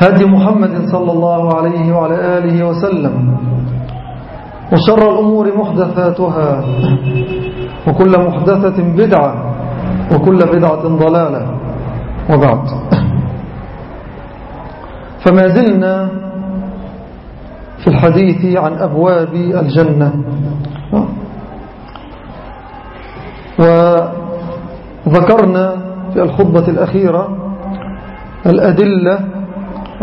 هدي محمد صلى الله عليه وعلى آله وسلم. وشر الأمور محدثاتها وكل محدثة بدعة وكل بدعة ضلالة. وبعد. فما زلنا في الحديث عن أبواب الجنة. وذكرنا في الخطبة الأخيرة الأدلة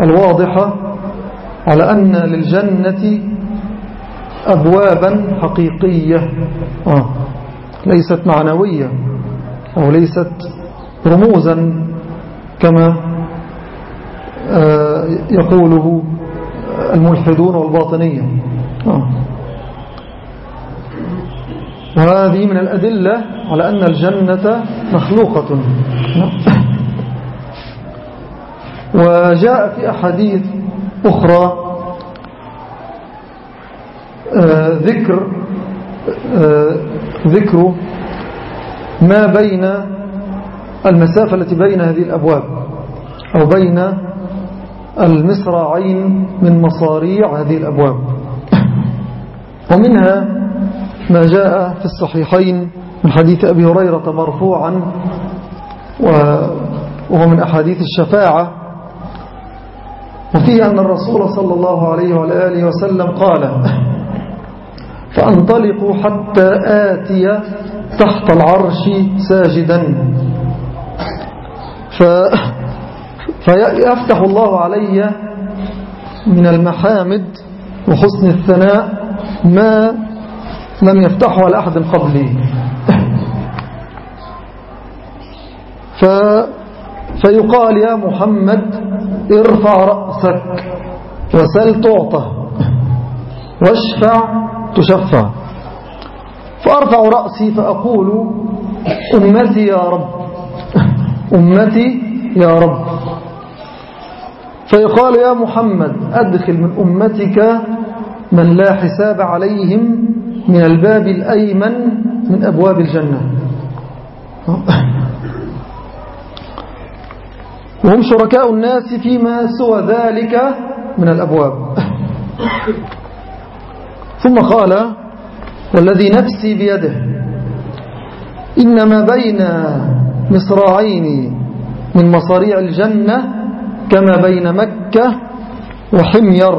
الواضحة على أن للجنة أبوابا حقيقية. آه. ليست معنوية أو ليست رموزا كما آه يقوله الملحدون والباطنية. آه. وهذه من الأدلة على أن الجنة مخلوقة. وجاء في أحاديث أخرى آه ذكر آه ذكر ما بين المسافة التي بين هذه الأبواب أو بين المصراعين من مصاريع هذه الأبواب. ومنها ما جاء في الصحيحين من حديث أبي هريرة مرفوعا وهو من أحاديث الشفاعة وفيه أن الرسول صلى الله عليه وآله وسلم قال فأنطلقوا حتى آتي تحت العرش ساجدا. ف فيفتح الله علي من المحامد وحسن الثناء ما لم يفتحه على أحد قبلي ف فيقال يا محمد ارفع رأسك وسل تعطى واشفع تشفع. فأرفع رأسي فأقول أمتي يا رب أمتي يا رب. فيقال يا محمد أدخل من أمتك من لا حساب عليهم من الباب الأيمن من أبواب الجنة. وهم شركاء الناس فيما سوى ذلك من الأبواب. ثم قال والذي نفسي بيده إنما بين مصراعين من مصاريع الجنة كما بين مكة وحمير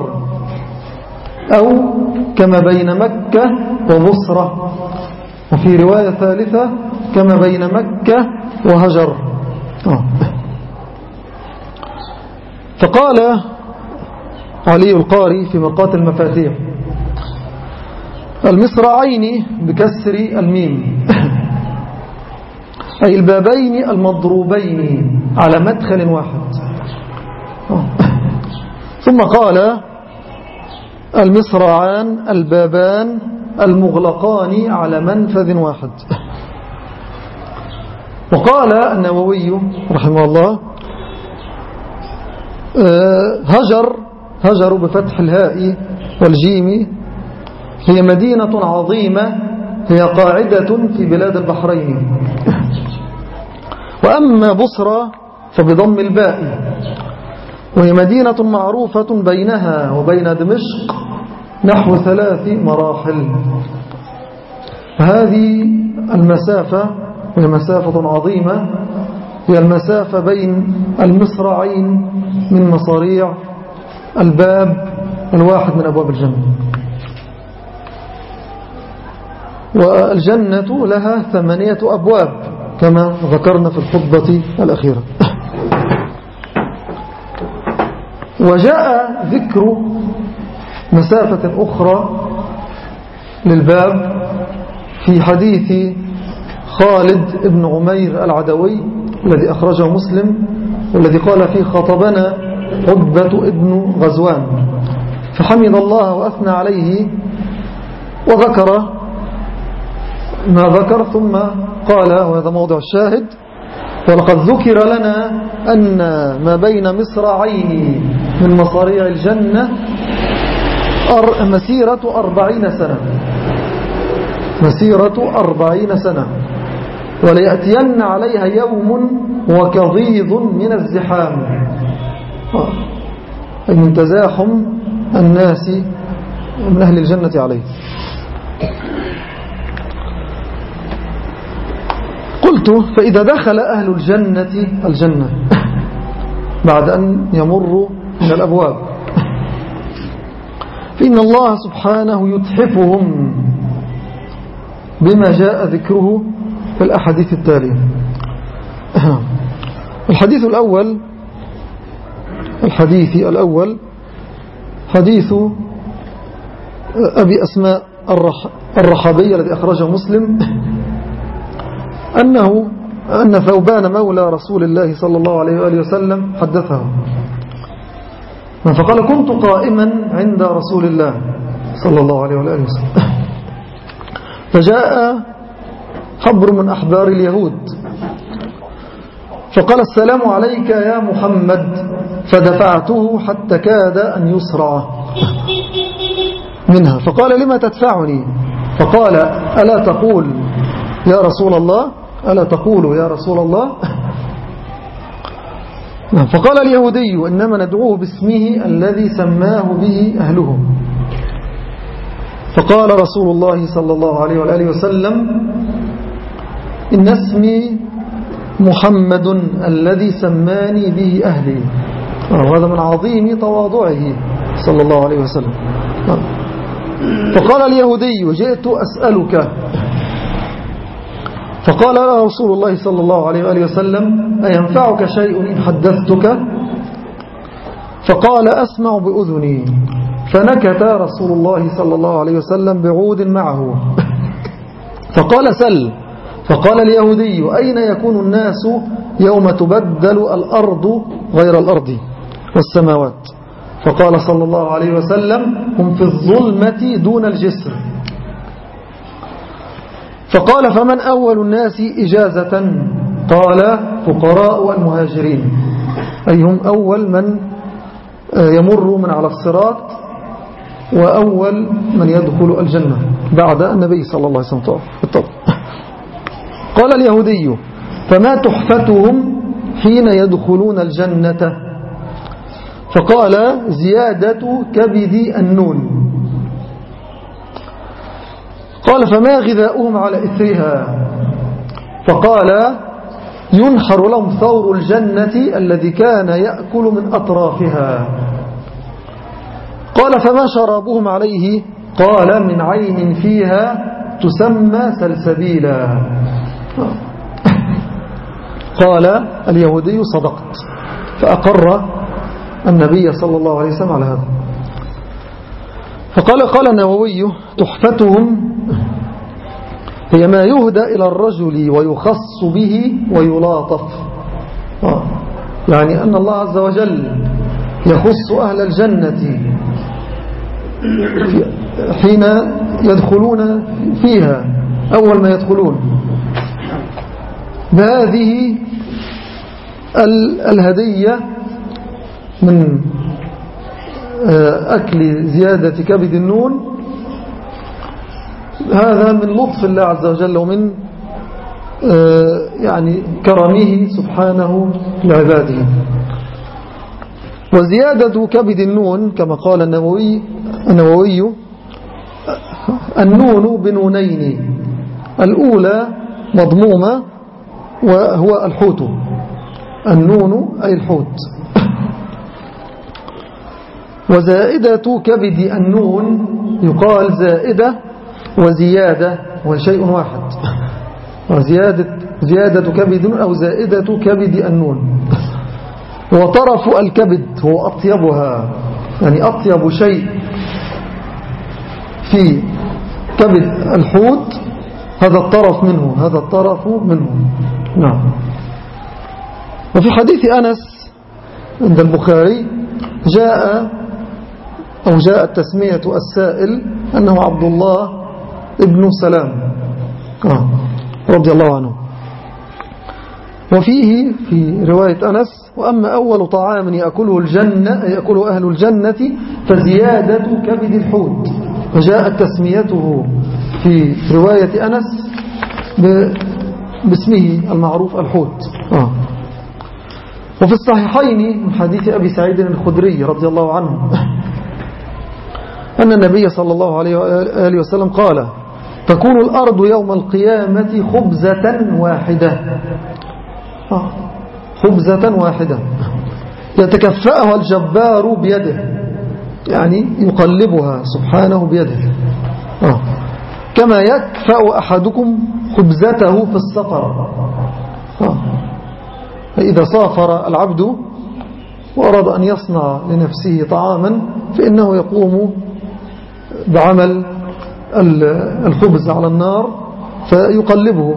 أو كما بين مكة وبصرة. وفي رواية ثالثة كما بين مكة وهجر. فقال علي القاري في مرقات المفاتيح المصراعين بكسر الميم. أي البابين المضروبين على مدخل واحد. ثم قال المصراعان البابان المغلقان على منفذ واحد. وقال النووي رحمه الله هجر هجر بفتح الهاء والجيم. هي مدينة عظيمة هي قاعدة في بلاد البحرين. وأما بصرى فبضم الباء. وهي مدينة معروفة بينها وبين دمشق نحو ثلاث مراحل. هذه المسافة وهي مسافة عظيمة هي المسافة بين المصرعين من مصاريع الباب الواحد من أبواب الجنة. والجنة لها ثمانية أبواب كما ذكرنا في الخطبة الأخيرة. وجاء ذكر مسافة أخرى للباب في حديث خالد بن عمير العدوي الذي أخرجه مسلم والذي قال فيه خطبنا عبة ابن غزوان. فحمد الله وأثنى عليه وذكر ما ذكر ثم قال وهذا موضع الشاهد ولقد ذكر لنا أن ما بين مصرعين من مصاريع الجنة مسيرة أربعين سنة. مسيرة أربعين سنة. وليأتين عليها يوم وكضيض من الزحام. أي من تزاحم الناس من أهل الجنة عليه. قلت فإذا دخل أهل الجنة الجنة بعد أن يمروا من الأبواب. فإن الله سبحانه يتحفهم بما جاء ذكره في الأحاديث التالية. الحديث الأول الحديث الأول حديث أبي أسماء الرحابية الذي أخرجه مسلم أنه أن ثوبان مولى رسول الله صلى الله عليه وآله وسلم حدثه. فقال كنت قائما عند رسول الله صلى الله عليه وآله وسلم. فجاء حبر من أحبار اليهود. فقال السلام عليك يا محمد فدفعته حتى كاد أن يسرع منها. فقال لما تدفعني؟ فقال ألا تقول يا رسول الله؟ ألا تقول يا رسول الله؟ فقال اليهودي إنما ندعوه باسمه الذي سماه به أهله. فقال رسول الله صلى الله عليه وآله وسلم إن اسمي محمد الذي سماني به أهلي. وهذا من عظيم تواضعه صلى الله عليه وسلم. فقال اليهودي جئت أسألك. فقال له رسول الله صلى الله عليه وآله وسلم أينفعك شيء إن حدثتك؟ فقال أسمع بأذني. فنكت رسول الله صلى الله عليه وسلم بعود معه. فقال سل. فقال اليهودي أين يكون الناس يوم تبدل الأرض غير الأرض والسماوات؟ فقال صلى الله عليه وسلم هم في الظلمة دون الجسر. فقال فمن أول الناس إجازة؟ قال فقراء المهاجرين أي هم أول من يمر من على الصراط وأول من يدخل الجنة بعد النبي صلى الله عليه وسلم. بالطبع قال اليهودي فما تحفتهم حين يدخلون الجنة؟ فقال زيادة كبد النون. قال فما غذاؤهم على إثرها؟ فقال ينحر لهم ثور الجنة الذي كان يأكل من أطرافها. قال فما شرابهم عليه؟ قال من عين فيها تسمى سلسبيلا. قال اليهودي صدقت فأقر النبي صلى الله عليه وسلم على هذا. فقال قال النووي تحفتهم هي ما يهدى إلى الرجل ويخص به ويلاطف. آه. يعني أن الله عز وجل يخص أهل الجنة حين يدخلون فيها أول ما يدخلون. بهذه الهدية من آه، أكل زيادة كبد النون. هذا من لطف الله عز وجل ومن آه، يعني كرمه سبحانه لعباده. وزيادة كبد النون كما قال النووي, النووي النون بنونين. الأولى مضمومة وهو الحوت. النون أي الحوت. وزائدة كبد النون يقال زائدة وزيادة وشيء واحد. وزيادة زيادة كبد أو زائدة كبد النون. وطرف الكبد هو أطيبها. يعني أطيب شيء في كبد الحوت هذا الطرف منه هذا الطرف منه. نعم. وفي حديث أنس عند البخاري جاء أو جاءت تسمية السائل أنه عبد الله ابن سلام. آه رضي الله عنه. وفيه في رواية أنس وأما أول طعام يأكله الجنة يأكله أهل الجنة فزيادة كبد الحوت. وجاءت تسميته في رواية أنس باسمه المعروف الحوت آه. وفي الصحيحين من حديث أبي سعيد الخدري رضي الله عنه أن النبي صلى الله عليه وآله وسلم قال تكون الأرض يوم القيامة خبزة واحدة آه. خبزة واحدة يتكفأها الجبار بيده يعني يقلبها سبحانه بيده آه. كما يكفأ أحدكم خبزته في السفر. فإذا سافر العبد وأراد أن يصنع لنفسه طعاما فإنه يقوم بعمل الخبز على النار فيقلبه.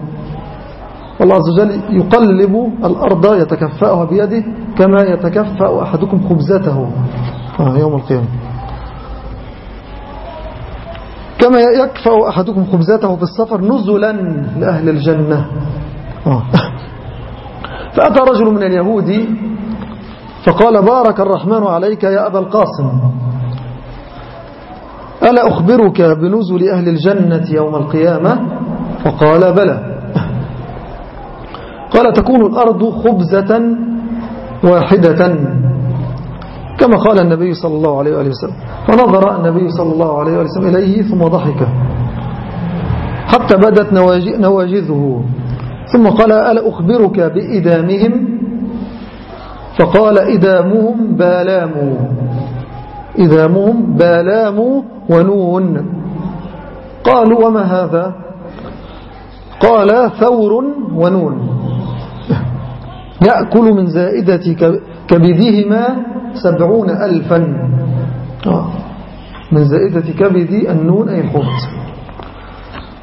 الله عز وجل يقلب الأرض يتكفأها بيده كما يتكفأ أحدكم خبزته. يوم القيامة. كما يكفأ أحدكم خبزته في السفر نزلا لأهل الجنة. آه. فأتى رجل من اليهود فقال بارك الرحمن عليك يا أبا القاسم. ألا أخبرك بنزل أهل الجنة يوم القيامة؟ فقال بلى. قال تكون الأرض خبزة واحدة. كما قال النبي صلى الله عليه وآله وسلم. فنظر النبي صلى الله عليه وسلم إليه ثم ضحك. حتى بدت نواجذه. ثم قال ألا أخبرك بإدامهم؟ فقال إدامهم بالام إدامهم بالام ونون. قالوا وما هذا؟ قال ثور ونون. يأكل من زائدة كبدهما سبعون ألفا. من زائدة كبد النون أي الحوت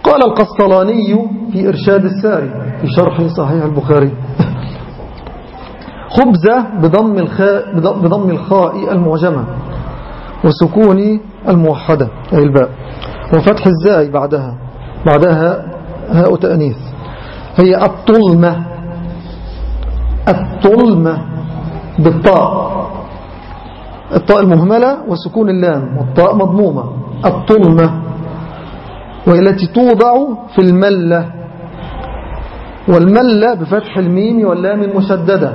قال القسطلاني في إرشاد الساري في شرح صحيح البخاري. خبزة بضم الخاء, بضم الخاء المعجمة وسكون الموحدة أي الباء وفتح الزاي بعدها بعدها هاء تأنيث. هي الطلمة الطلمة بالطاء. الطاء المهملة وسكون اللام والطاء مضمومة. الطلمة وهي التي توضع في الملة. والملة بفتح الميم واللام المشددة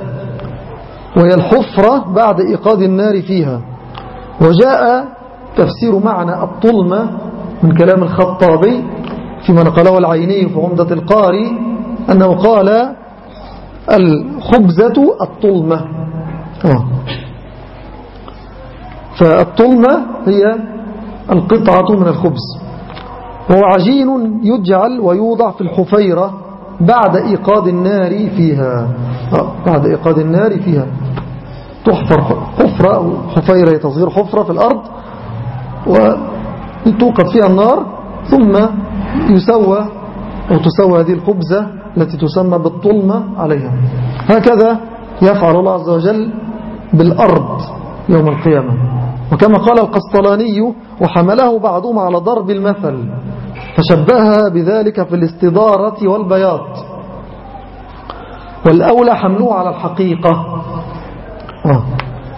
وهي الحفرة بعد إيقاد النار فيها. وجاء تفسير معنى الطلمة من كلام الخطابي فيما نقله العيني في عمدة القاري أنه قال الخبزة الطلمة. آه. فالطلمة هي القطعة من الخبز. وهو عجين يجعل ويوضع في الحفيرة بعد إيقاد النار فيها. آه، بعد إيقاد النار فيها. تحفر حفرة أو حفيرة تصغير حفرة في الأرض وتوقف فيها النار ثم يسوى أو تسوى هذه الخبزة التي تسمى بالطلمة عليها. هكذا يفعل الله عز وجل بالأرض. يوم القيامة. وكما قال القسطلاني وحمله بعضهم على ضرب المثل فشبهها بذلك في الاستدارة والبياض. والأولى حمله على الحقيقة. آه.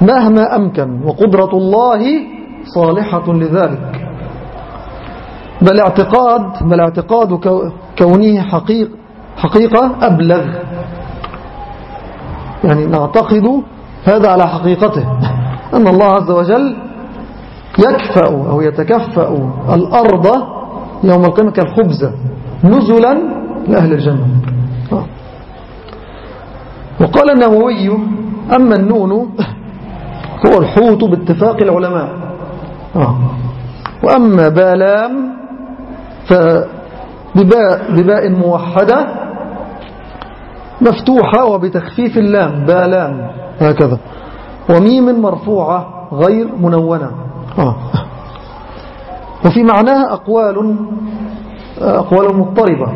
مهما أمكن وقدرة الله صالحة لذلك. بل اعتقاد بل اعتقاد كونه حقيق حقيقة أبلغ. يعني نعتقد هذا على حقيقته. أن الله عز وجل يكفأ أو يتكفأ الأرض يوم القيامة كالخبزة نزلا لأهل الجنة. وقال النووي أما النون هو الحوت باتفاق العلماء. وأما بالام فبباء بباء موحدة مفتوحة وبتخفيف اللام بالام هكذا. وميم مرفوعة غير منونة. آه. وفي معناها أقوال أقوال مضطربة.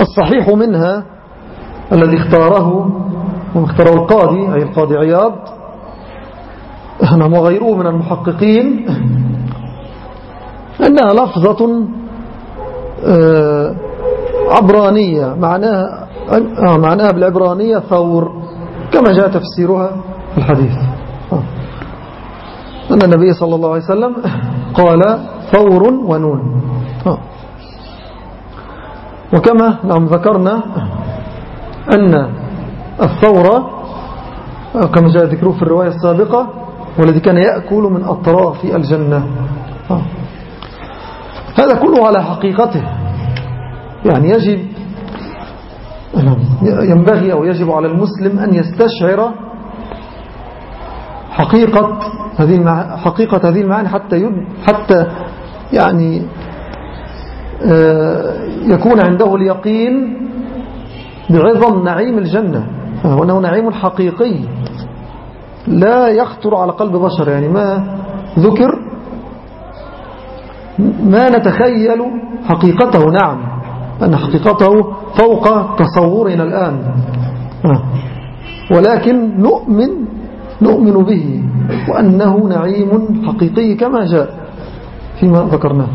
الصحيح منها الذي اختاره واختاره القاضي أي القاضي عياض. نعم وغيره من المحققين. أنها لفظة آه، عبرانية. معناها آه، معناها بالعبرانية ثور. كما جاء تفسيرها في الحديث. أن النبي صلى الله عليه وسلم قال ثور ونون. وكما نعم ذكرنا أن الثورة كما جاء ذكره في الرواية السابقة والذي كان يأكل من أطراف الجنة. هذا كله على حقيقته. يعني يجب ينبغي أو يجب على المسلم أن يستشعر حقيقة هذه حقيقة هذه المعاني حتى حتى يعني آه، يكون عنده اليقين بعظم نعيم الجنة. وأنه نعيم حقيقي. لا يخطر على قلب بشر. يعني ما ذكر ما نتخيل حقيقته. نعم. أن حقيقته فوق تصورنا الآن. آه. ولكن نؤمن نؤمن به وأنه نعيم حقيقي كما جاء فيما ذكرناه.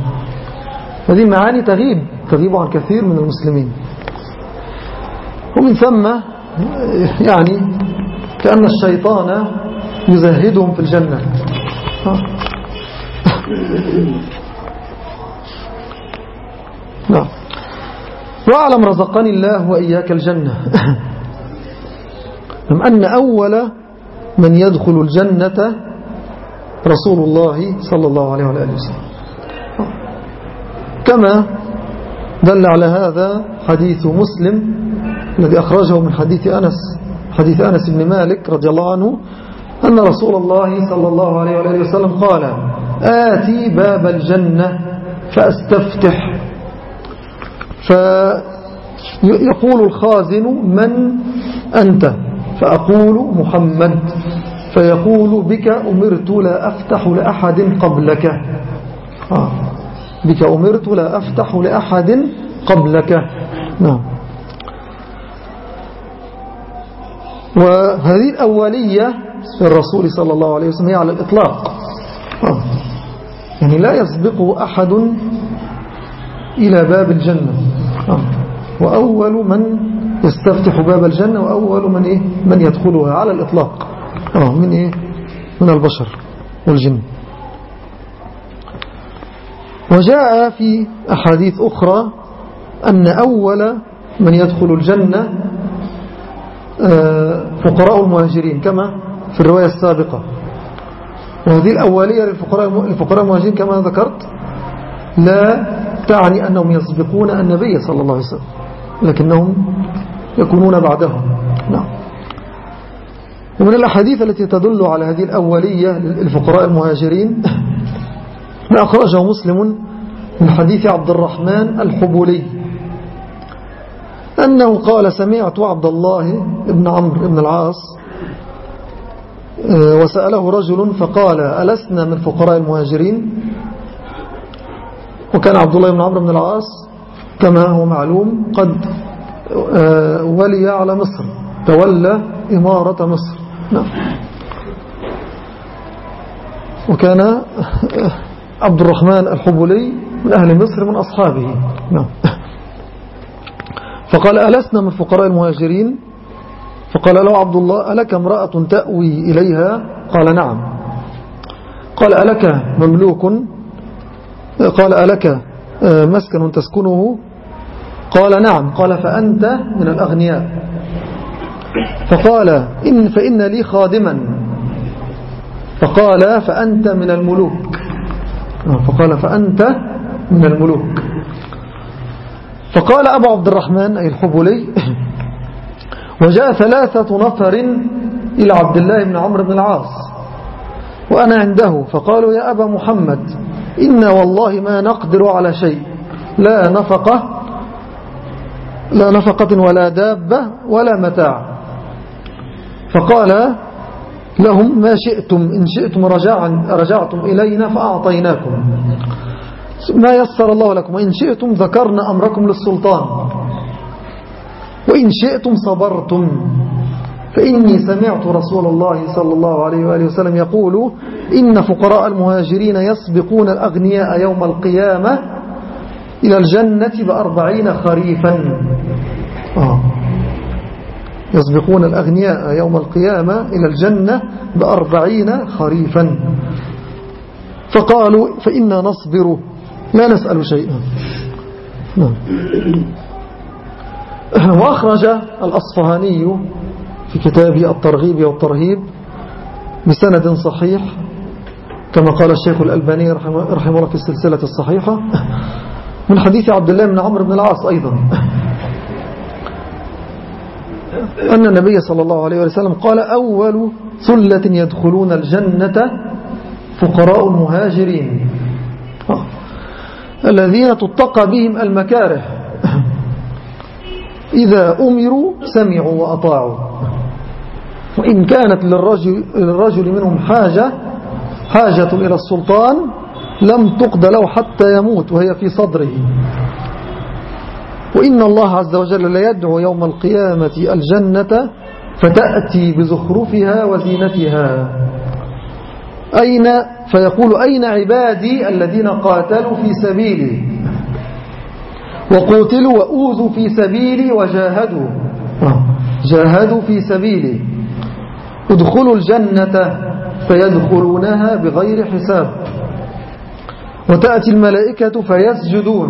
هذه معاني تغيب تغيب عن كثير من المسلمين. ومن ثم يعني كأن الشيطان يزهدهم في الجنة. نعم. واعلم رزقني الله وإياك الجنة. نعم أن أول من يدخل الجنة رسول الله صلى الله عليه وآله وسلم. كما دل على هذا حديث مسلم الذي أخرجه من حديث أنس حديث أنس بن مالك رضي الله عنه أن رسول الله صلى الله عليه وآله وسلم قال آتي باب الجنة فأستفتح. فيقول الخازن من أنت فأقول محمد فيقول بك أمرت لا أفتح لأحد قبلك آه. بك أمرت لا أفتح لأحد قبلك نعم وهذه الأولية الرسول صلى الله عليه وسلم هي على الإطلاق آه. يعني لا يسبقه أحد إلى باب الجنة. وأول من يستفتح باب الجنة وأول من, إيه؟ من يدخلها على الإطلاق آه من, إيه؟ من البشر والجن وجاء في أحاديث أخرى أن أول من يدخل الجنة آه، فقراء المهاجرين كما في الرواية السابقة وهذه الأولية للفقراء الفقراء المهاجرين كما ذكرت لا تعني أنهم يسبقون النبي صلى الله عليه وسلم لكنهم يكونون بعدهم. نعم. ومن الأحاديث التي تدل على هذه الأولية للفقراء المهاجرين ما أخرجه مسلم من حديث عبد الرحمن الحبولي أنه قال سمعت عبد الله بن عمرو بن العاص آه، وسأله رجل فقال ألسنا من فقراء المهاجرين؟ وكان عبد الله بن عمرو بن العاص كما هو معلوم قد آه، ولي على مصر تولى إمارة مصر. نعم. وكان عبد الرحمن الحبولي من أهل مصر من أصحابه. نعم. فقال ألسنا من فقراء المهاجرين؟ فقال له عبد الله ألك امرأة تأوي إليها؟ قال نعم. قال ألك مملوك؟ قال ألك آه، مسكن تسكنه؟ قال نعم. قال فأنت من الأغنياء. فقال إن فإن لي خادما. فقال فأنت من الملوك. آه، فقال فأنت من الملوك. فقال أبو عبد الرحمن أي الحبولي وجاء ثلاثة نفر إلى عبد الله بن عمرو بن العاص وأنا عنده. فقالوا يا أبا محمد إنا والله ما نقدر على شيء. لا نفقة لا نفقة ولا دابة ولا متاع. فقال لهم ما شئتم إن شئتم رجعتم إلينا فأعطيناكم. ما يسر الله لكم وإن شئتم ذكرنا أمركم للسلطان. وإن شئتم صبرتم. فإني سمعت رسول الله صلى الله عليه وآله وسلم يقول إن فقراء المهاجرين يسبقون الأغنياء يوم القيامة إلى الجنة بأربعين خريفا. آه. يسبقون الأغنياء يوم القيامة إلى الجنة بأربعين خريفا. فقالوا فإنا نصبر. لا نسأل شيئا. نعم. وأخرج الأصفهاني في كتابه الترغيب والترهيب بسند صحيح كما قال الشيخ الألباني رحمه الله في السلسلة الصحيحة. من حديث عبد الله بن عمرو بن العاص أيضا. أن النبي صلى الله عليه وسلم قال أول ثلة يدخلون الجنة فقراء المهاجرين. الذين تتقى بهم المكاره. إذا أمروا سمعوا وأطاعوا. وإن كانت للرجل, للرجل منهم حاجة حاجة إلى السلطان لم تقضى له حتى يموت وهي في صدره. وإن الله عز وجل لا يدعو يوم القيامة الجنة فتأتي بزخرفها وزينتها. أين؟ فيقول أين عبادي الذين قاتلوا في سبيلي؟ وقوتلوا وأوذوا في سبيلي وجاهدوا. جاهدوا في سبيلي. ادخلوا الجنة فيدخلونها بغير حساب. وتأتي الملائكة فيسجدون.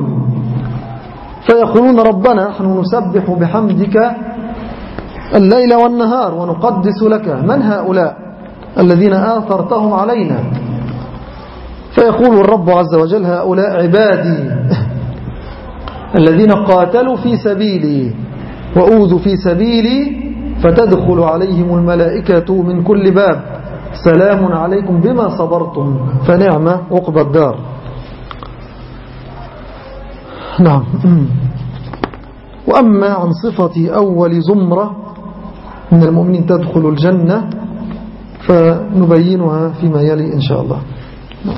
فيقولون ربنا نحن نسبح بحمدك الليل والنهار ونقدس لك. من هؤلاء الذين آثرتهم علينا؟ فيقول الرب عز وجل هؤلاء عبادي الذين قاتلوا في سبيلي وأوذوا في سبيلي فتدخل عليهم الملائكة من كل باب. سلام عليكم بما صبرتم. فنعم عقب الدار. نعم. وأما عن صفة أول زمرة من المؤمنين تدخل الجنة فنبينها فيما يلي إن شاء الله. نعم.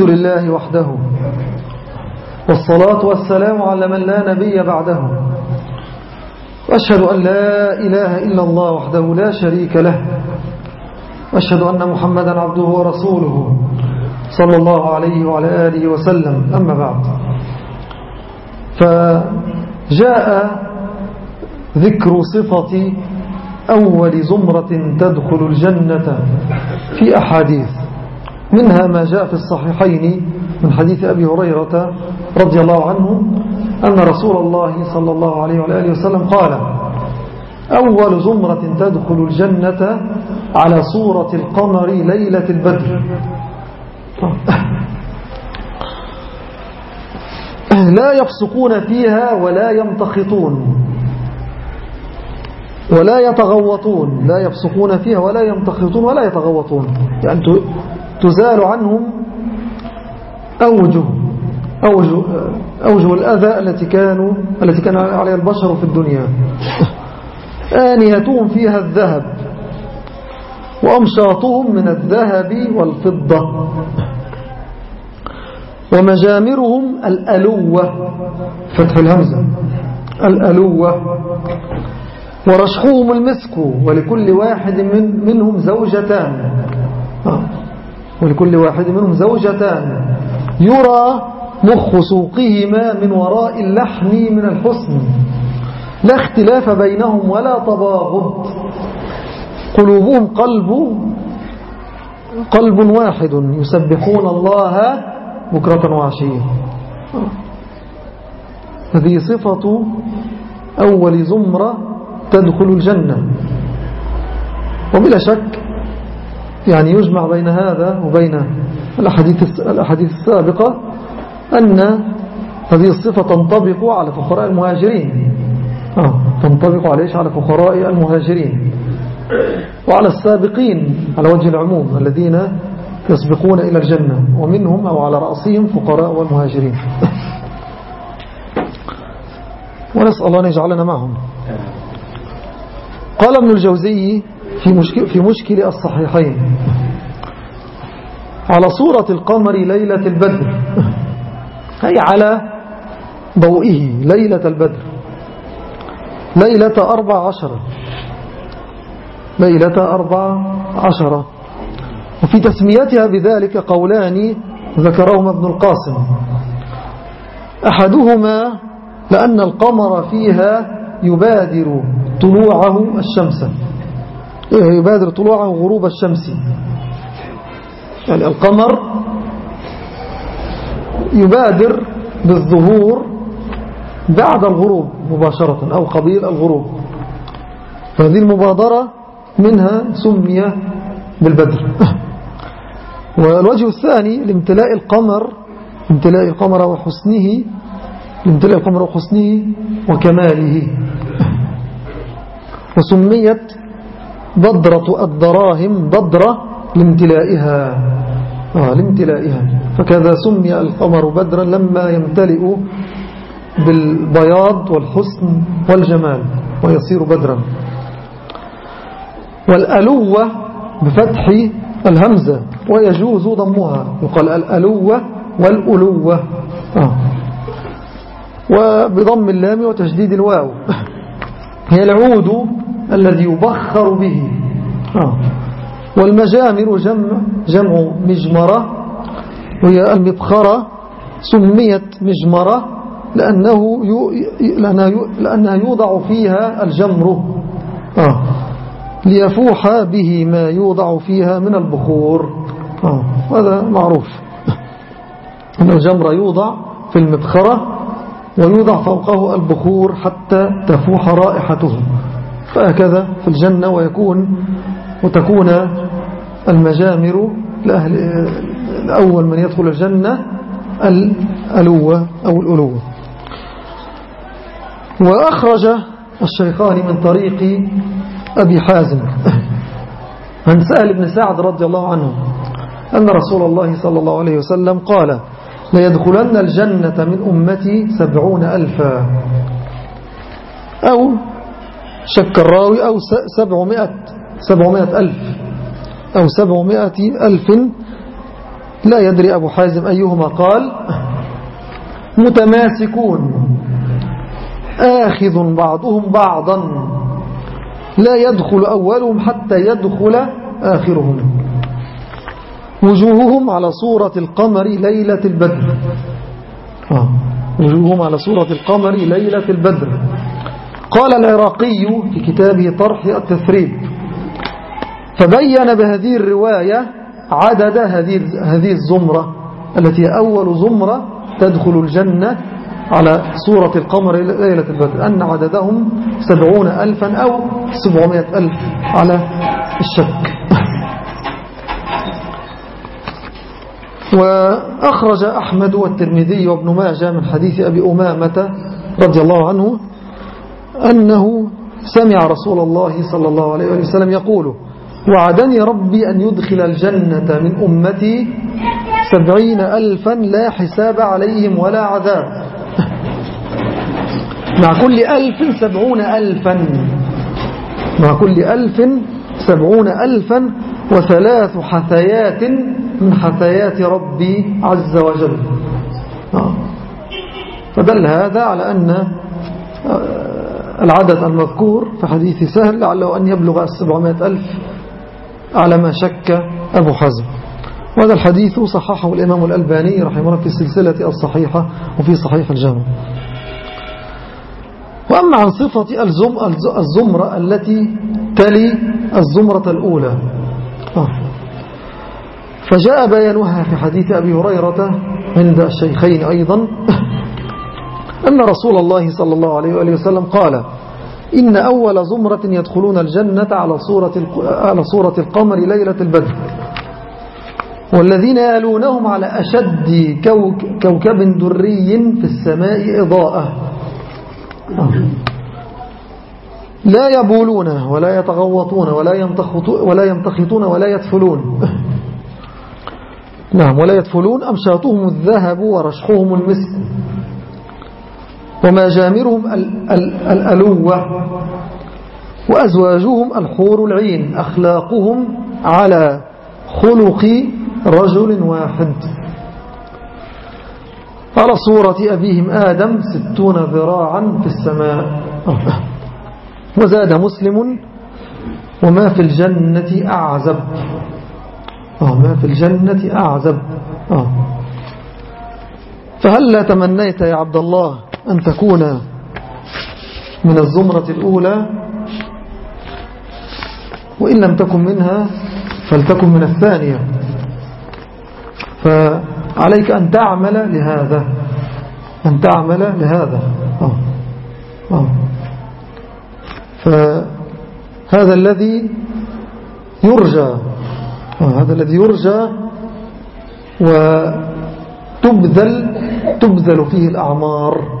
الحمد لله وحده والصلاة والسلام على من لا نبي بعده. وأشهد أن لا إله إلا الله وحده لا شريك له. وأشهد أن محمدا عبده ورسوله صلى الله عليه وعلى آله وسلم. أما بعد فجاء ذكر صفة أول زمرة تدخل الجنة في أحاديث. منها ما جاء في الصحيحين من حديث أبي هريرة رضي الله عنه أن رسول الله صلى الله عليه وآله وسلم قال أول زمرة تدخل الجنة على صورة القمر ليلة البدر. لا يفسقون فيها ولا يمتخطون ولا يتغوطون. لا يفسقون فيها ولا يمتخطون ولا يتغوطون. يعني تزال عنهم أوجه أوجه, أوجه الأذى التي كانوا التي كان عليها البشر في الدنيا. آنيتهم فيها الذهب وأمشاطهم من الذهب والفضة. ومجامرهم الألوة فتح الهمزة الألوة. ورشحهم المسك ولكل واحد من منهم زوجتان. آه. ولكل واحد منهم زوجتان. يرى مخ سوقهما من وراء اللحم من الحسن. لا اختلاف بينهم ولا تباغض. قلوبهم قلب قلب واحد. يسبحون الله بكرة وعشية. هذه صفة أول زمرة تدخل الجنة. وبلا شك يعني يجمع بين هذا وبين الأحاديث, الأحاديث السابقة أن هذه الصفة تنطبق على فقراء المهاجرين. آه تنطبق عليش؟ على فقراء المهاجرين. وعلى السابقين على وجه العموم الذين يسبقون إلى الجنة ومنهم أو على رأسهم فقراء والمهاجرين. ونسأل الله أن يجعلنا معهم. قال ابن الجوزي في مشكل, في مشكل الصحيحين. على صورة القمر ليلة البدر. أي على ضوئه ليلة البدر. ليلة أربع عشرة ليلة أربع عشرة وفي تسميتها بذلك قولان ذكرهما ابن القاسم. أحدهما لأن القمر فيها يبادر طلوعه الشمس. يبادر طلوعه غروب الشمس. يعني القمر يبادر بالظهور بعد الغروب مباشرة أو قبيل الغروب. فهذه المبادرة منها سمي بالبدر. والوجه الثاني لامتلاء القمر امتلاء القمر وحسنه لامتلاء القمر وحسنه وكماله. وسميت بدرة الدراهم بدرة لامتلائها. آه لامتلائها. فكذا سمي القمر بدرا لما يمتلئ بالبياض والحسن والجمال ويصير بدرا. والألوة بفتح الهمزة ويجوز ضمها. يقال الألوة والألوة. آه. وبضم اللام وتشديد الواو. هي العود الذي يبخر به. آه. والمجامر جمع, جمع مجمرة وهي المبخرة سميت مجمرة لأنه لأنها يوضع فيها الجمر. آه. ليفوح به ما يوضع فيها من البخور. آه. هذا معروف. أن الجمر يوضع في المبخرة ويوضع فوقه البخور حتى تفوح رائحته. فهكذا في الجنة ويكون وتكون المجامر لأهل الأول من يدخل الجنة الألوة أو الألوة. وأخرج الشيخان من طريق أبي حازم. عن سهل بن سعد رضي الله عنه أن رسول الله صلى الله عليه وسلم قال ليدخلن الجنة من أمتي سبعون ألفا. أو شك الراوي أو سبعمائة, سبعمائة ألف أو سبعمائة ألف لا يدري أبو حازم أيهما قال متماسكون آخذ بعضهم بعضا لا يدخل أولهم حتى يدخل آخرهم وجوههم على صورة القمر ليلة البدر آه. وجوههم على صورة القمر ليلة البدر قال العراقي في كتابه طرح التثريب فبين بهذه الرواية عدد هذه الزمرة التي أول زمرة تدخل الجنة على صورة القمر ليلة البدر أن عددهم سبعون ألفا أو سبعمائة ألف على الشك. وأخرج أحمد والترمذي وابن ماجه من حديث أبي أمامة رضي الله عنه أنه سمع رسول الله صلى الله عليه وسلم يقول وعدني ربي أن يدخل الجنة من أمتي سبعين ألفا لا حساب عليهم ولا عذاب. مع كل ألف سبعون ألفا. مع كل ألف سبعون ألفا وثلاث حثيات من حثيات ربي عز وجل. آه. فدل هذا على أن آه، العدد المذكور في حديث سهل لعله أن يبلغ السبعمائة ألف على ما شك أبو حزم. وهذا الحديث صححه الإمام الألباني رحمه الله في السلسلة الصحيحة وفي صحيح الجامع. وأما عن صفة الزمرة التي تلي الزمرة الأولى. آه. فجاء بيانها في حديث أبي هريرة عند الشيخين أيضا. أن رسول الله صلى الله عليه وآله وسلم قال إن أول زمرة يدخلون الجنة على صورة, على صورة القمر ليلة البدر. والذين يالونهم على أشد كوكب دري في السماء إضاءة. لا يبولون ولا يتغوطون ولا ولا يمتخطون ولا يدفلون. نعم ولا يدفلون أمشاتهم الذهب ورشحهم المسك. ومجامرهم الألوة وأزواجهم الحور العين أخلاقهم على خلق رجل واحد. على صورة أبيهم آدم ستون ذراعا في السماء. وزاد مسلم وما في الجنة أعزب. ما في الجنة أعزب. فهل لا تمنيت يا عبد الله أن تكون من الزمرة الأولى وإن لم تكن منها فلتكن من الثانية فعليك أن تعمل لهذا أن تعمل لهذا آه. آه. فهذا الذي يرجى آه. هذا الذي يرجى وتبذل تبذل فيه الأعمار